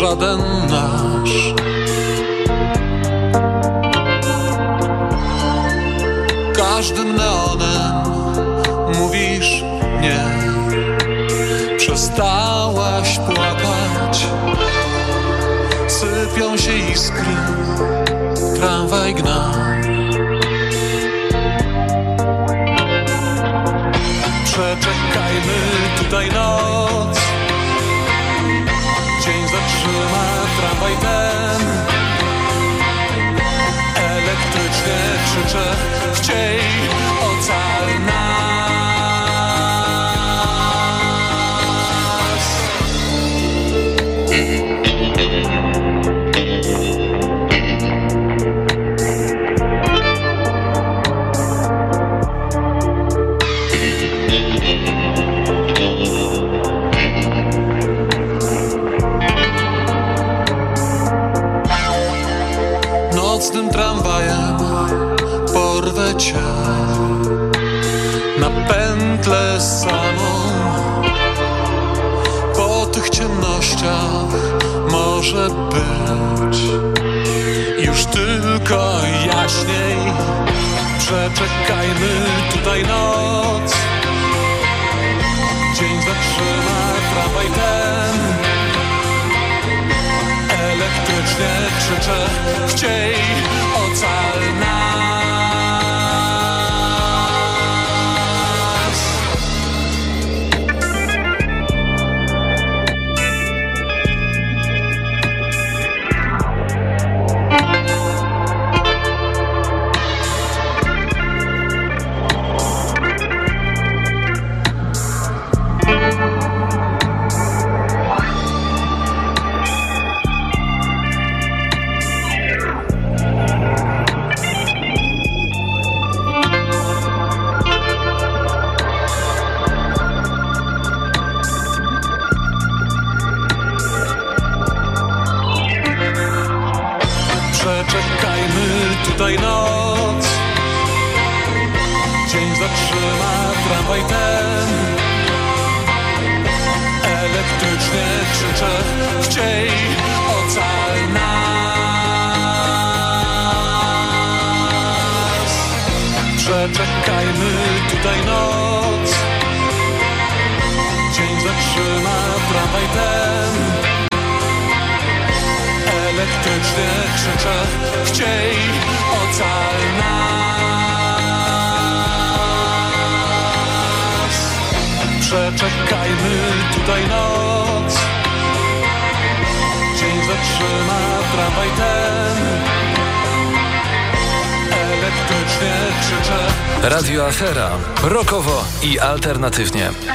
żaden Dawaj ten Elektrycznie krzyczę Chciej może być. Już tylko jaśniej. Przeczekajmy tutaj noc. Dzień zatrzyma tramwaj ten. Elektrycznie krzycze chciej alternatywnie.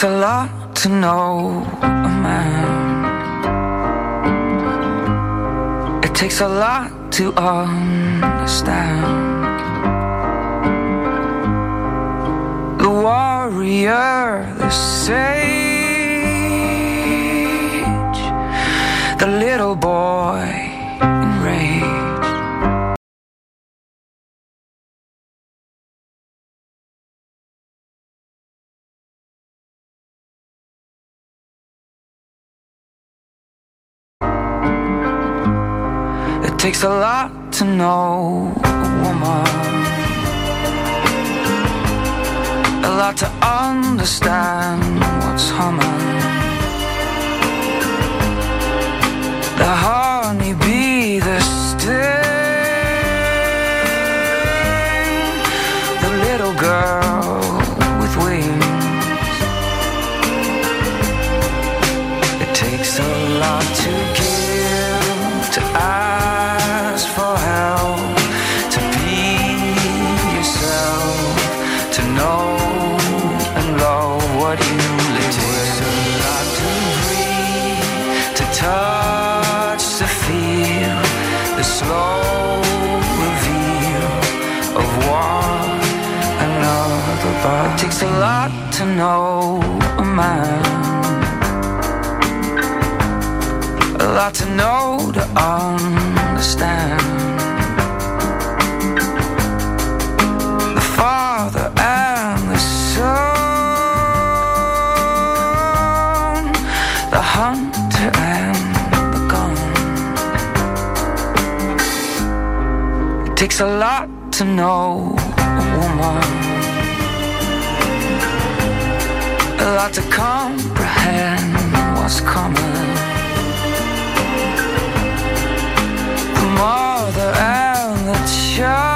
Takes a lot to know a man. It takes a lot to understand. The warrior, the sage, the little boy takes a lot to know a woman, a lot to understand what's humming. The honeybee, the sting, the little girl with wings. It takes a lot to know a man. A lot to know to understand. The Father and the Son, the hunter and the gun. It takes a lot to know a woman. A lot to comprehend what's coming. The mother and the child,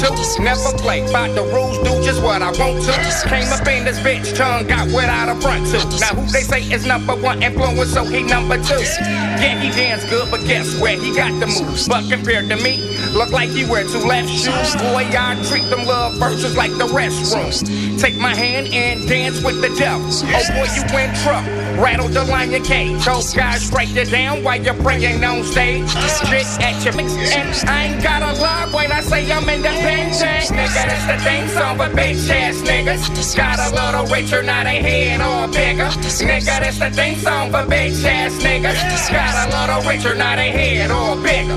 to. Never play by the rules, do just what I want to. Came up in this bitch, tongue got without a front tooth. Now who they say is number one influence, so he number two. Yeah, he dance good, but guess where he got the moves. But compared to me, look like he wear two left shoes. Boy, I treat them love verses like the restroom. Take my hand and dance with the devil. Oh boy, you in trouble. Rattle the lion cage. Those guys strike you down while you're bringing on stage. Shit at your. And I ain't got a love when I say I'm independent. Nigga, that's the thing song for bitch ass niggas. Got a little richer, not a head or bigger. Nigga, that's the thing song for bitch ass niggas. Got a little richer, not a head or bigger.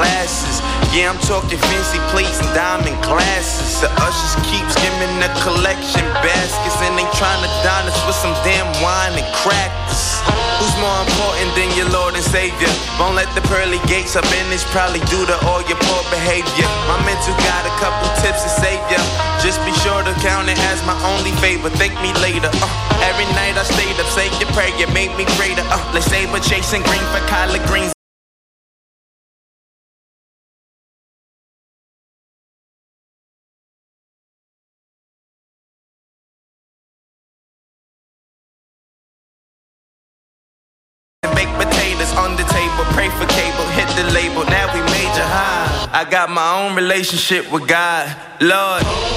glasses. Yeah, I'm talking fancy plates and diamond glasses. The ushers keeps giving the collection baskets, and they trying to dine us with some damn wine and crackers. Who's more important than your Lord and Savior? Won't let the pearly gates up in this probably due to all your poor behavior. My mental got a couple tips to save ya. Just be sure to count it as my only favor. Thank me later. Uh, every night I stayed up, say your prayer, make me greater. Uh, let's save a chasing green for collard greens. got my own relationship with God, Lord.